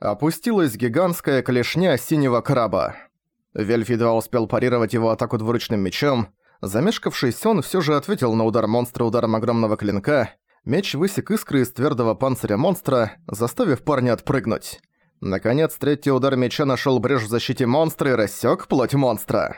опустилась гигантская клешня синего краба. Вельф едва успел парировать его атаку двуручным мечом. Замешкавшись, он все же ответил на удар монстра ударом огромного клинка. Меч высек искры из твердого панциря монстра, заставив парня отпрыгнуть. Наконец, третий удар меча нашел брешь в защите монстра и рассек плоть монстра.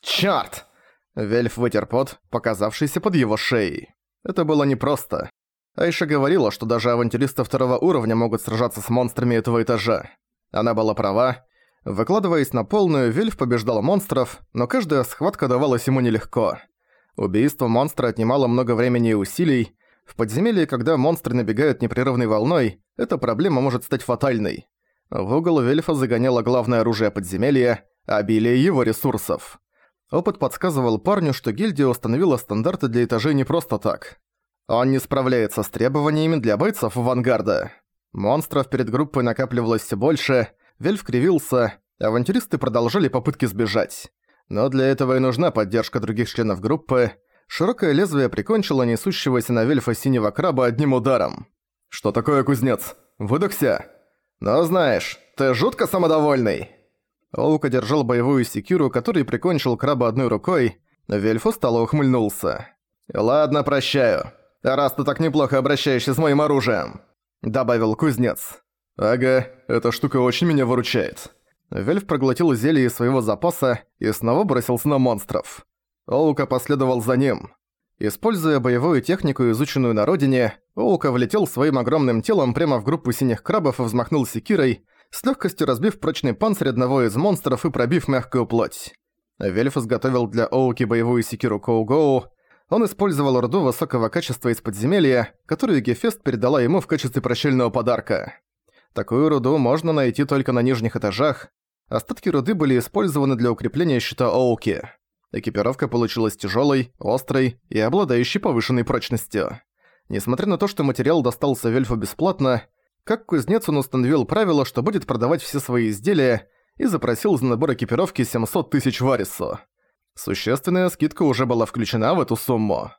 Черт! Вельф вытер пот, показавшийся под его шеей. Это было непросто. Айша говорила, что даже авантюристы второго уровня могут сражаться с монстрами этого этажа. Она была права. Выкладываясь на полную, Вельф побеждал монстров, но каждая схватка давалась ему нелегко. Убийство монстра отнимало много времени и усилий. В подземелье, когда монстры набегают непрерывной волной, эта проблема может стать фатальной. В угол Вельфа загоняло главное оружие подземелья – обилие его ресурсов. Опыт подсказывал парню, что гильдия установила стандарты для этажей не просто так. Он не справляется с требованиями для бойцов авангарда. Монстров перед группой накапливалось все больше, Вельф кривился, авантюристы продолжали попытки сбежать. Но для этого и нужна поддержка других членов группы. Широкое лезвие прикончило несущегося на Вельфа синего краба одним ударом. «Что такое, кузнец? Выдохся?» «Ну знаешь, ты жутко самодовольный!» Оука держал боевую секиру, который прикончил краба одной рукой, Вельф устало ухмыльнулся. «Ладно, прощаю раз ты так неплохо обращаешься с моим оружием», — добавил кузнец. «Ага, эта штука очень меня выручает». Вельф проглотил зелье из своего запаса и снова бросился на монстров. Оука последовал за ним. Используя боевую технику, изученную на родине, Оука влетел своим огромным телом прямо в группу синих крабов и взмахнул секирой, с легкостью разбив прочный панцирь одного из монстров и пробив мягкую плоть. Вельф изготовил для Оуки боевую секиру Коугоу, он использовал руду высокого качества из подземелья, которую Гефест передала ему в качестве прощального подарка. Такую руду можно найти только на нижних этажах. Остатки руды были использованы для укрепления щита Оуки. Экипировка получилась тяжелой, острой и обладающей повышенной прочностью. Несмотря на то, что материал достался Вельфу бесплатно, как кузнец он установил правило, что будет продавать все свои изделия, и запросил за набор экипировки 700 тысяч варису. Существенная скидка уже была включена в эту сумму.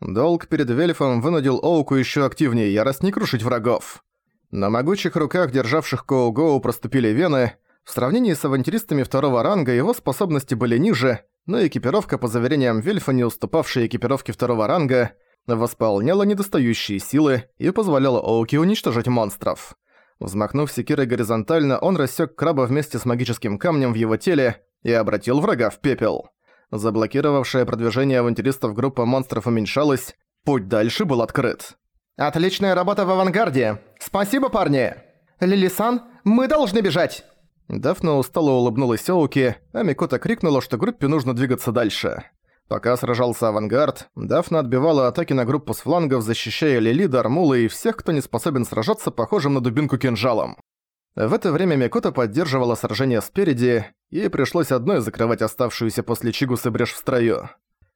Долг перед Вельфом вынудил Оуку еще активнее яростней крушить врагов. На могучих руках, державших Коу-Гоу, проступили вены. В сравнении с авантюристами второго ранга его способности были ниже, но экипировка, по заверениям Вельфа, не уступавшая экипировке второго ранга, восполняла недостающие силы и позволяла Оуке уничтожить монстров. Взмахнув секирой горизонтально, он рассек краба вместе с магическим камнем в его теле и обратил врага в пепел. Заблокировавшая продвижение авантюристов группа монстров уменьшалась, путь дальше был открыт. «Отличная работа в авангарде! Спасибо, парни! Лилисан, мы должны бежать!» Дафна устало улыбнулась Оуки, а Микота крикнула, что группе нужно двигаться дальше. Пока сражался авангард, Дафна отбивала атаки на группу с флангов, защищая Лили, Дармула и всех, кто не способен сражаться похожим на дубинку кинжалом. В это время Микота поддерживала сражение спереди, ей пришлось одной закрывать оставшуюся после Чигусы брешь в строю.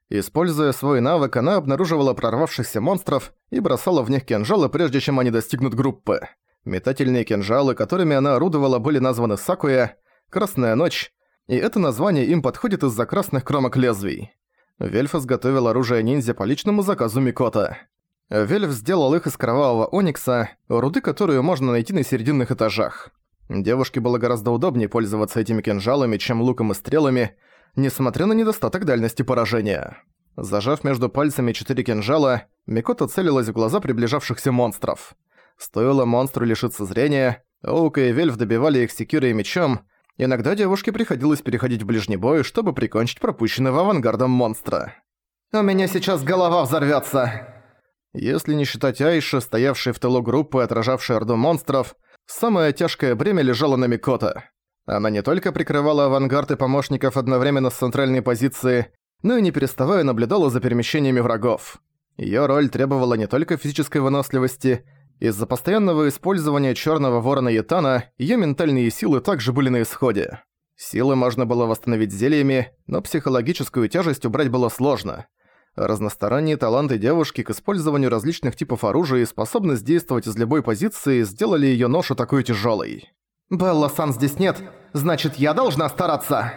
Используя свой навык, она обнаруживала прорвавшихся монстров и бросала в них кинжалы, прежде чем они достигнут группы. Метательные кинжалы, которыми она орудовала, были названы Сакуя, «Красная ночь», и это название им подходит из-за красных кромок лезвий. Вельф изготовил оружие ниндзя по личному заказу Микота. Вельф сделал их из кровавого оникса, руды которую можно найти на серединных этажах. Девушке было гораздо удобнее пользоваться этими кинжалами, чем луком и стрелами, несмотря на недостаток дальности поражения. Зажав между пальцами четыре кинжала, Микота целилась в глаза приближавшихся монстров. Стоило монстру лишиться зрения, Оука и Вельф добивали их секирой и мечом, иногда девушке приходилось переходить в ближний бой, чтобы прикончить пропущенного авангардом монстра. «У меня сейчас голова взорвётся!» Если не считать Айши, стоявшей в тылу группы, отражавшей орду монстров, самое тяжкое бремя лежало на Микото. Она не только прикрывала авангард и помощников одновременно с центральной позиции, но и не переставая наблюдала за перемещениями врагов. Её роль требовала не только физической выносливости, из-за постоянного использования Чёрного Ворона Ятана её ментальные силы также были на исходе. Силы можно было восстановить зельями, но психологическую тяжесть убрать было сложно – Разносторонние таланты девушки к использованию различных типов оружия и способность действовать из любой позиции сделали её ношу такой тяжёлой. «Белла-сан здесь нет, значит, я должна стараться!»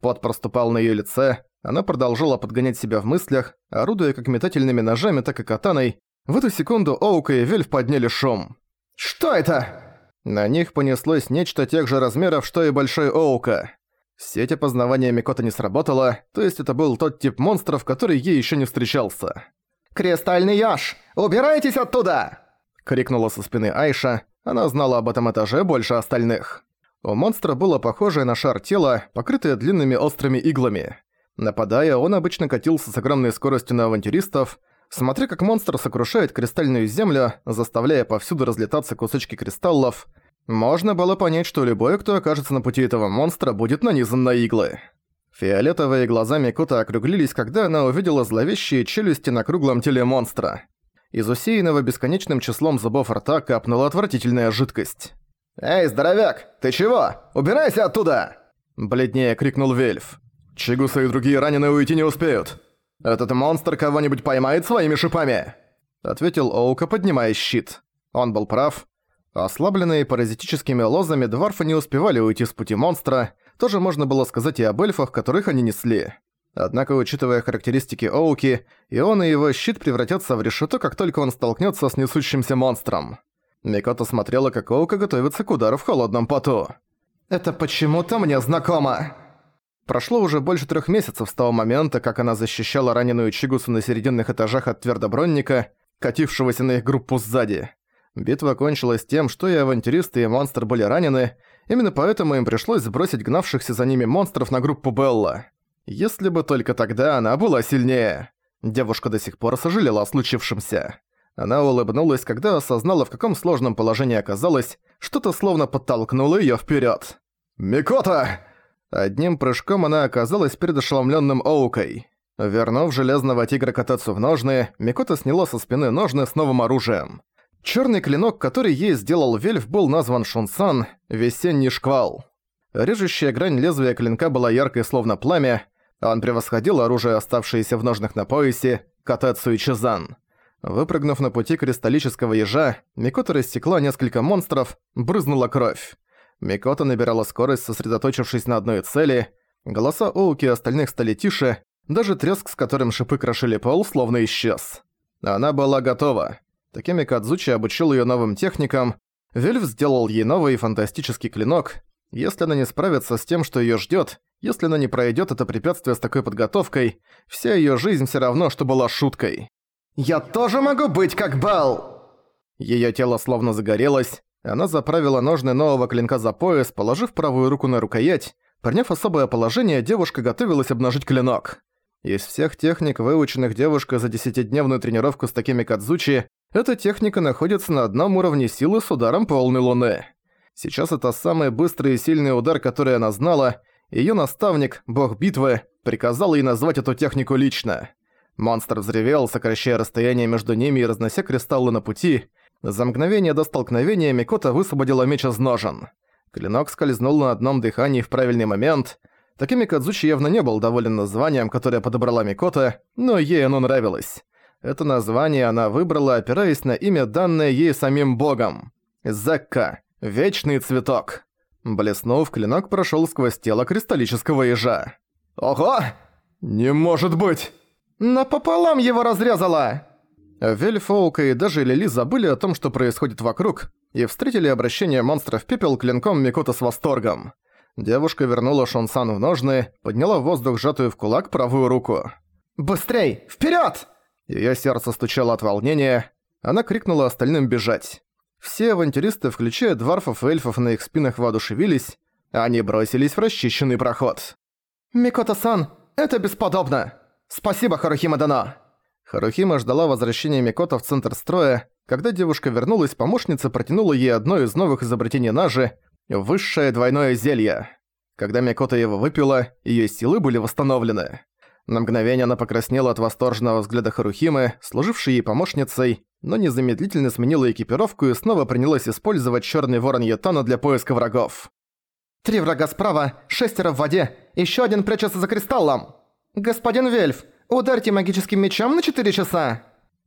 Пот проступал на её лице, она продолжала подгонять себя в мыслях, орудуя как метательными ножами, так и катаной. В эту секунду Оука и Вельф подняли шум. «Что это?» На них понеслось нечто тех же размеров, что и Большой Оука. Сеть опознавания Микота не сработала, то есть это был тот тип монстров, который ей еще не встречался. «Кристальный Яш! Убирайтесь оттуда!» — крикнула со спины Айша. Она знала об этом этаже больше остальных. У монстра было похожее на шар тело, покрытое длинными острыми иглами. Нападая, он обычно катился с огромной скоростью на авантюристов, смотря как монстр сокрушает кристальную землю, заставляя повсюду разлетаться кусочки кристаллов, можно было понять, что любой, кто окажется на пути этого монстра, будет нанизан на иглы. Фиолетовые глаза Микота округлились, когда она увидела зловещие челюсти на круглом теле монстра. Из усеянного бесконечным числом зубов рта капнула отвратительная жидкость. «Эй, здоровяк, ты чего? Убирайся оттуда!» Бледнее крикнул Вельф. «Чигуса и другие раненые уйти не успеют. Этот монстр кого-нибудь поймает своими шипами!» Ответил Оука, поднимая щит. Он был прав. Ослабленные паразитическими лозами, дварфы не успевали уйти с пути монстра, тоже можно было сказать и об эльфах, которых они несли. Однако, учитывая характеристики Оуки, и он и его щит превратятся в решето, как только он столкнется с несущимся монстром. Микото смотрела, как Оука готовится к удару в холодном поту. «Это почему-то мне знакомо!» Прошло уже больше трех месяцев с того момента, как она защищала раненую Чигусу на серединных этажах от твердобронника, катившегося на их группу сзади. Битва кончилась тем, что и авантюристы, и монстр были ранены, именно поэтому им пришлось сбросить гнавшихся за ними монстров на группу Белла. Если бы только тогда она была сильнее. Девушка до сих пор сожалела о случившемся. Она улыбнулась, когда осознала, в каком сложном положении оказалась, что-то словно подтолкнуло её вперёд. «Микота!» Одним прыжком она оказалась перед ошеломлённым Оукой. Вернув железного тигра кататься в ножны, Микота сняла со спины ножны с новым оружием. Черный клинок, который ей сделал Вельф, был назван Шунсан «Весенний шквал». Режущая грань лезвия клинка была яркой, словно пламя, а он превосходил оружие, оставшееся в ножнах на поясе, Катацу и Чизан. Выпрыгнув на пути кристаллического ежа, Микота рассекла несколько монстров, брызнула кровь. Микота набирала скорость, сосредоточившись на одной цели. Голоса Оуки и остальных стали тише, даже треск, с которым шипы крошили пол, словно исчез. Она была готова. Такими Кадзучи обучил её новым техникам. Вельф сделал ей новый фантастический клинок. Если она не справится с тем, что её ждёт, если она не пройдёт это препятствие с такой подготовкой, вся её жизнь всё равно, что была шуткой. «Я тоже могу быть как Белл!» Её тело словно загорелось. Она заправила ножны нового клинка за пояс, положив правую руку на рукоять. Приняв особое положение, девушка готовилась обнажить клинок. Из всех техник, выученных девушкой за десятидневную тренировку с такими Кадзучи, эта техника находится на одном уровне силы с ударом полной луны. Сейчас это самый быстрый и сильный удар, который она знала, её наставник, бог битвы, приказал ей назвать эту технику лично. Монстр взревел, сокращая расстояние между ними и разнося кристаллы на пути. За мгновение до столкновения Микота высвободила меч из ножен. Клинок скользнул на одном дыхании в правильный момент. Такими Кадзучи явно не был доволен названием, которое подобрала Микота, но ей оно нравилось. Это название она выбрала, опираясь на имя, данное ей самим богом. Закка. Вечный цветок. Блеснув, клинок прошёл сквозь тело кристаллического ежа. «Ого! Не может быть!» «Напополам его разрезала!» Вельфоука и даже Лили забыли о том, что происходит вокруг, и встретили обращение монстра в пепел клинком Микота с восторгом. Девушка вернула Шонсан в ножны, подняла в воздух сжатую в кулак правую руку. «Быстрей! Вперёд!» Её сердце стучало от волнения. Она крикнула остальным бежать. Все авантюристы, включая дварфов и эльфов на их спинах воодушевились, они бросились в расчищенный проход. «Микото-сан, это бесподобно! Спасибо, Харухима Дано!» Харухима ждала возвращения Микото в центр строя. Когда девушка вернулась, помощница протянула ей одно из новых изобретений Нажи – высшее двойное зелье. Когда Микото его выпила, её силы были восстановлены. На мгновение она покраснела от восторженного взгляда Харухимы, служившей ей помощницей, но незамедлительно сменила экипировку и снова принялась использовать черный ворон Ятана для поиска врагов. «Три врага справа, шестеро в воде, еще один прячется за кристаллом! Господин Вельф, ударьте магическим мечом на четыре часа!»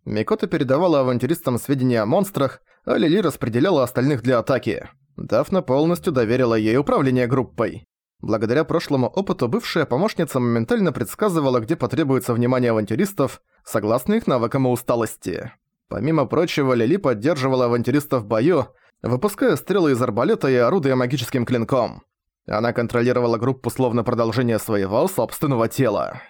Микота передавала авантюристам сведения о монстрах, а Лили распределяла остальных для атаки. Дафна полностью доверила ей управление группой. Благодаря прошлому опыту бывшая помощница моментально предсказывала, где потребуется внимание авантюристов, согласно их навыкам и усталости. Помимо прочего, Лили поддерживала авантюристов в бою, выпуская стрелы из арбалета и орудуя магическим клинком. Она контролировала группу словно продолжение своего собственного тела.